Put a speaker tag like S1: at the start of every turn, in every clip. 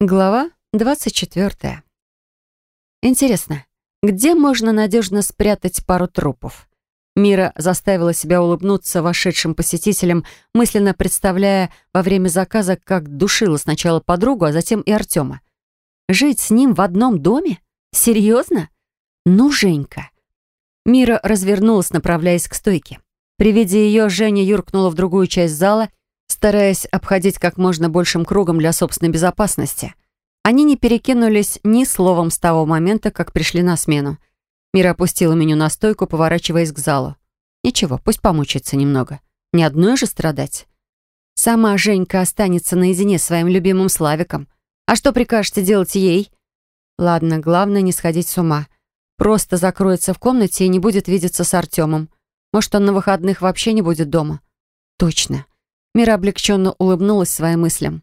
S1: Глава 24. Интересно, где можно надежно спрятать пару трупов? Мира заставила себя улыбнуться вошедшим посетителям, мысленно представляя во время заказа, как душила сначала подругу, а затем и Артема. Жить с ним в одном доме? Серьезно? Ну, Женька. Мира развернулась, направляясь к стойке. При виде ее Женя юркнула в другую часть зала — стараясь обходить как можно большим кругом для собственной безопасности. Они не перекинулись ни словом с того момента, как пришли на смену. Мира опустила меню на стойку, поворачиваясь к залу. Ничего, пусть помучается немного. Не одной же страдать. Сама Женька останется наедине с своим любимым Славиком. А что прикажете делать ей? Ладно, главное не сходить с ума. Просто закроется в комнате и не будет видеться с Артемом. Может, он на выходных вообще не будет дома? Точно. Мира облегченно улыбнулась своим мыслям.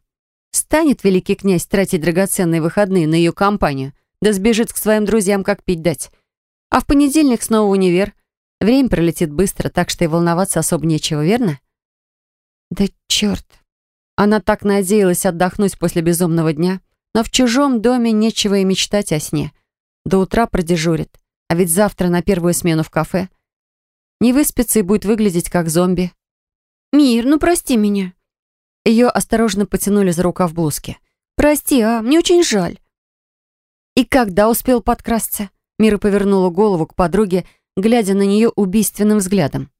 S1: Станет великий князь тратить драгоценные выходные на ее компанию, да сбежит к своим друзьям, как пить дать. А в понедельник снова универ. Время пролетит быстро, так что и волноваться особо нечего, верно? Да черт. Она так надеялась отдохнуть после безумного дня, но в чужом доме нечего и мечтать о сне. До утра продежурит, а ведь завтра на первую смену в кафе. Не выспится и будет выглядеть как зомби.
S2: «Мир, ну прости меня».
S1: Ее осторожно потянули за рукав блузки.
S2: «Прости, а, мне очень жаль».
S1: И когда успел подкрасться? Мира повернула голову к подруге, глядя на нее убийственным взглядом.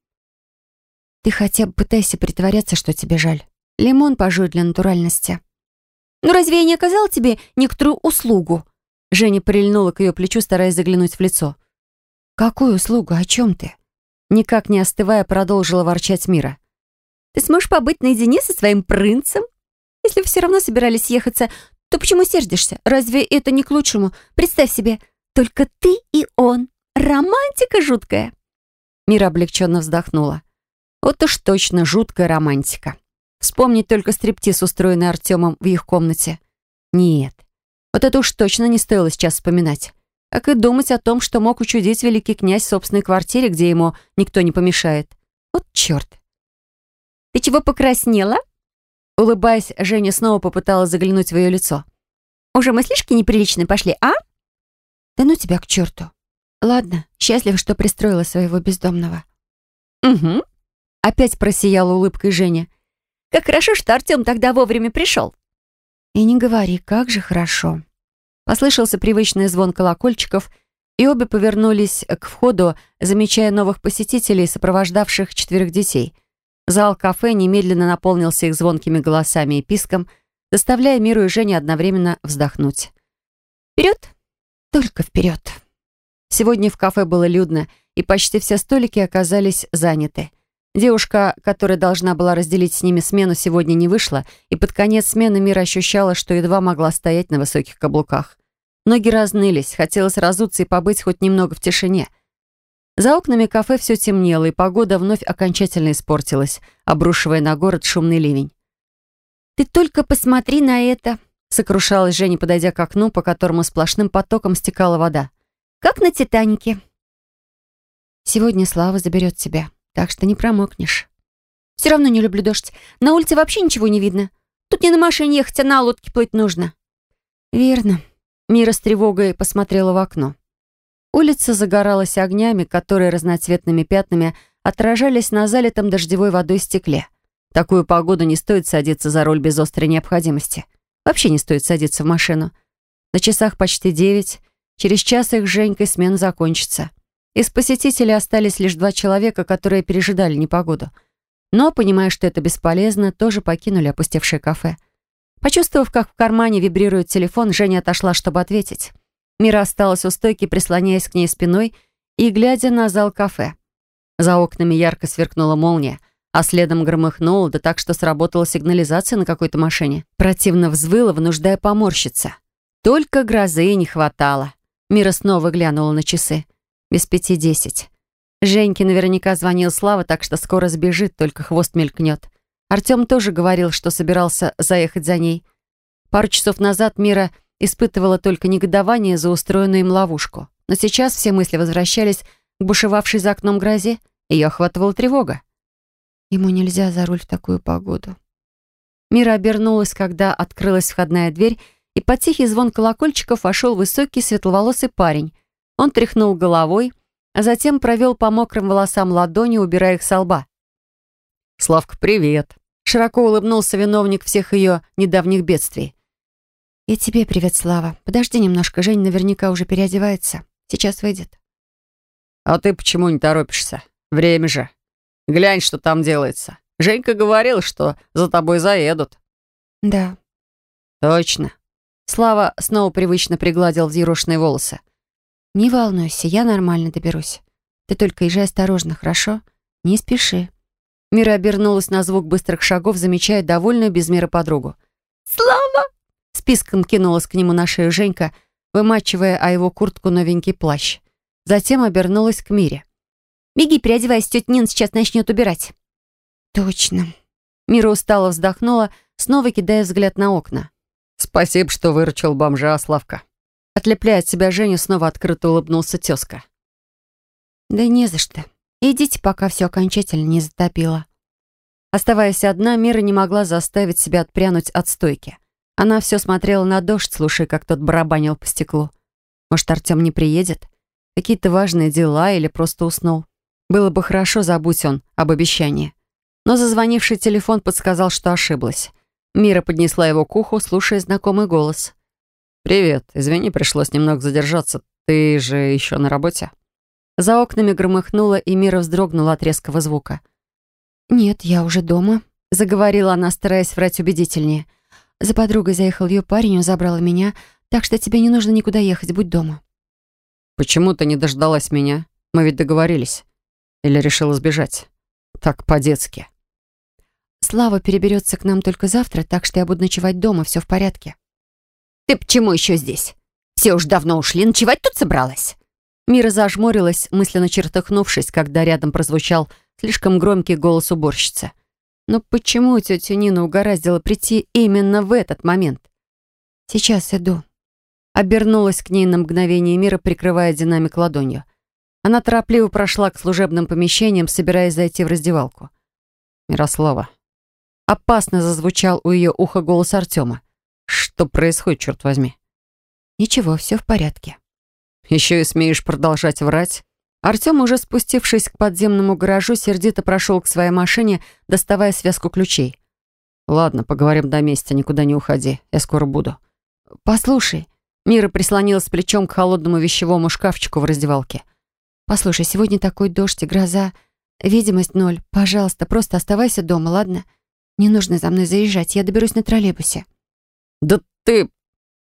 S1: «Ты хотя бы пытайся притворяться, что тебе жаль. Лимон пожуй для натуральности».
S2: «Ну разве я не оказала тебе некоторую услугу?»
S1: Женя прильнула к ее плечу, стараясь заглянуть в лицо. «Какую услугу? О чем ты?» Никак не остывая, продолжила ворчать Мира.
S2: Ты сможешь побыть наедине со своим принцем? Если все равно собирались ехаться, то почему сердишься? Разве это не к лучшему? Представь себе, только ты и он. Романтика жуткая».
S1: Мира облегченно вздохнула. Вот уж точно жуткая романтика. Вспомнить только стриптиз, устроенный Артемом в их комнате. Нет, вот это уж точно не стоило сейчас вспоминать. Как и думать о том, что мог учудить великий князь в собственной квартире, где ему никто не помешает. Вот черт.
S2: Ты чего покраснела?»
S1: Улыбаясь, Женя снова попыталась заглянуть в ее лицо.
S2: «Уже мыслишки неприличные пошли, а?»
S1: «Да ну тебя к черту. Ладно, счастлив, что пристроила своего бездомного».
S2: «Угу».
S1: Опять просияла улыбкой Женя.
S2: «Как хорошо, что Артем тогда вовремя пришел».
S1: «И не говори, как же хорошо». Послышался привычный звон колокольчиков, и обе повернулись к входу, замечая новых посетителей, сопровождавших четверых детей — Зал кафе немедленно наполнился их звонкими голосами и писком, заставляя Миру и Жене одновременно вздохнуть. Вперед! Только вперед! Сегодня в кафе было людно, и почти все столики оказались заняты. Девушка, которая должна была разделить с ними смену, сегодня не вышла, и под конец смены Мира ощущала, что едва могла стоять на высоких каблуках. Ноги разнылись, хотелось разуться и побыть хоть немного в тишине — за окнами кафе все темнело, и погода вновь окончательно испортилась, обрушивая на город шумный ливень.
S2: «Ты только посмотри на это!»
S1: — сокрушалась Женя, подойдя к окну, по которому сплошным потоком стекала вода.
S2: «Как на «Титанике».
S1: «Сегодня Слава заберет тебя, так что не промокнешь».
S2: «Все равно не люблю дождь. На улице вообще ничего не видно. Тут не на машине ехать, а на лодке плыть нужно».
S1: «Верно». Мира с тревогой посмотрела в окно. Улица загоралась огнями, которые разноцветными пятнами отражались на залитом дождевой водой стекле. Такую погоду не стоит садиться за руль без острой необходимости. Вообще не стоит садиться в машину. На часах почти девять. Через час их с Женькой смена закончится. Из посетителей остались лишь два человека, которые пережидали непогоду. Но, понимая, что это бесполезно, тоже покинули опустевшее кафе. Почувствовав, как в кармане вибрирует телефон, Женя отошла, чтобы ответить. Мира осталась у стойки, прислоняясь к ней спиной и глядя на зал кафе. За окнами ярко сверкнула молния, а следом громыхнула, да так, что сработала сигнализация на какой-то машине. Противно взвыла, вынуждая поморщиться. Только грозы не хватало. Мира снова глянула на часы. Без пяти десять. Женьке наверняка звонил Слава, так что скоро сбежит, только хвост мелькнет. Артем тоже говорил, что собирался заехать за ней. Пару часов назад Мира испытывала только негодование за устроенную им ловушку. Но сейчас все мысли возвращались к бушевавшей за окном грозе, ее охватывала тревога. Ему нельзя за руль в такую погоду. Мира обернулась, когда открылась входная дверь, и под тихий звон колокольчиков вошел высокий светловолосый парень. Он тряхнул головой, а затем провел по мокрым волосам ладони, убирая их со лба. «Славка, привет!» Широко улыбнулся виновник всех ее недавних бедствий.
S2: «И тебе привет, Слава. Подожди немножко, Жень наверняка уже переодевается. Сейчас выйдет».
S1: «А ты почему не торопишься? Время же. Глянь, что там делается. Женька говорил, что за тобой заедут».
S2: «Да».
S1: «Точно». Слава снова привычно пригладил взъерошенные волосы.
S2: «Не волнуйся, я нормально доберусь. Ты только езжай осторожно, хорошо? Не спеши».
S1: Мира обернулась на звук быстрых шагов, замечая довольную без меры подругу.
S2: «Слава!»
S1: Списком кинулась к нему на шею Женька, вымачивая о его куртку новенький плащ. Затем обернулась к Мире.
S2: «Беги, переодевайся, тетя Нина сейчас начнет убирать».
S1: «Точно». Мира устало вздохнула, снова кидая взгляд на окна. «Спасибо, что выручил бомжа, Славка». Отлепляя от себя Женю, снова открыто улыбнулся тезка.
S2: «Да не за что. Идите, пока все окончательно не затопило».
S1: Оставаясь одна, Мира не могла заставить себя отпрянуть от стойки. Она все смотрела на дождь, слушая, как тот барабанил по стеклу. Может, Артем не приедет? Какие-то важные дела или просто уснул? Было бы хорошо, забудь он об обещании. Но зазвонивший телефон подсказал, что ошиблась. Мира поднесла его к уху, слушая знакомый голос. «Привет. Извини, пришлось немного задержаться. Ты же еще на работе?» За окнами громыхнуло, и Мира вздрогнула от резкого звука.
S2: «Нет, я уже дома», — заговорила она, стараясь врать убедительнее. «За подругой заехал ее парень, он забрал меня, так что тебе не нужно никуда ехать, будь дома».
S1: «Почему ты не дождалась меня? Мы ведь договорились. Или решила сбежать? Так по-детски».
S2: «Слава переберется к нам только завтра, так что я буду ночевать дома, все в порядке».
S3: «Ты почему еще здесь? Все уж давно ушли, ночевать тут собралась?»
S1: Мира зажмурилась, мысленно чертыхнувшись, когда рядом прозвучал слишком громкий голос уборщицы. Но почему тетя Нина угораздила прийти именно в этот момент?
S2: «Сейчас иду».
S1: Обернулась к ней на мгновение мира, прикрывая динамик ладонью. Она торопливо прошла к служебным помещениям, собираясь зайти в раздевалку. «Мирослава». Опасно зазвучал у ее уха голос Артема. Что происходит, черт возьми?
S2: Ничего, все в порядке.
S1: Еще и смеешь продолжать врать? Артем, уже спустившись к подземному гаражу, сердито прошел к своей машине, доставая связку ключей. «Ладно, поговорим до места, никуда не уходи. Я скоро буду».
S2: «Послушай».
S1: Мира прислонилась плечом к холодному вещевому шкафчику в раздевалке.
S2: «Послушай, сегодня такой дождь и гроза. Видимость ноль. Пожалуйста, просто оставайся дома, ладно? Не нужно за мной заезжать, я доберусь на троллейбусе».
S1: «Да ты...»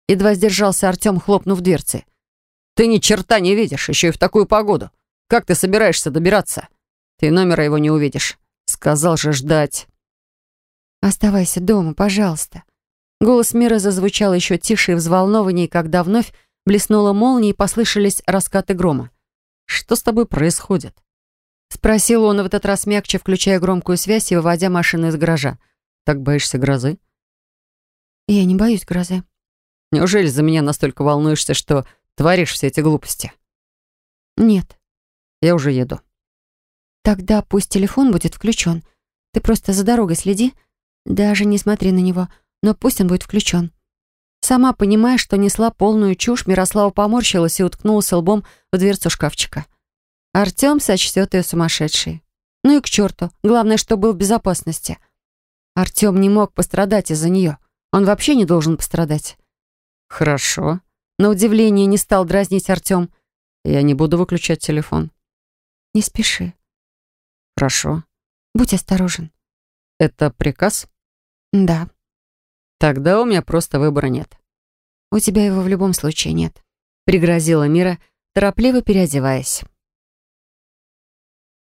S1: Едва сдержался Артем, хлопнув дверцы. «Ты ни черта не видишь, еще и в такую погоду. Как ты собираешься добираться? Ты номера его не увидишь. Сказал же ждать».
S2: «Оставайся дома, пожалуйста».
S1: Голос Мира зазвучал еще тише и взволнованнее, когда вновь блеснула молния и послышались раскаты грома. «Что с тобой происходит?» Спросил он в этот раз мягче, включая громкую связь и выводя машину из гаража. «Так боишься грозы?»
S2: Я не боюсь грозы.
S1: Неужели за меня настолько волнуешься, что творишь все эти глупости?
S2: Нет.
S1: Я уже еду.
S2: Тогда пусть телефон будет включен. Ты просто за дорогой следи. Даже не смотри на него, но пусть он будет включен. Сама понимая, что несла полную чушь, Мирослава поморщилась и уткнулась лбом в дверцу шкафчика. Артем сочтет ее сумасшедшей. Ну и к черту. Главное, что был в безопасности. Артем не мог пострадать из-за нее. Он вообще не должен пострадать.
S1: Хорошо. На удивление не стал дразнить Артем. Я не буду выключать телефон.
S2: Не спеши.
S1: Хорошо.
S2: Будь осторожен.
S1: Это приказ?
S2: Да.
S1: Тогда у меня просто выбора нет.
S2: У тебя его в любом случае нет.
S1: Пригрозила Мира, торопливо переодеваясь.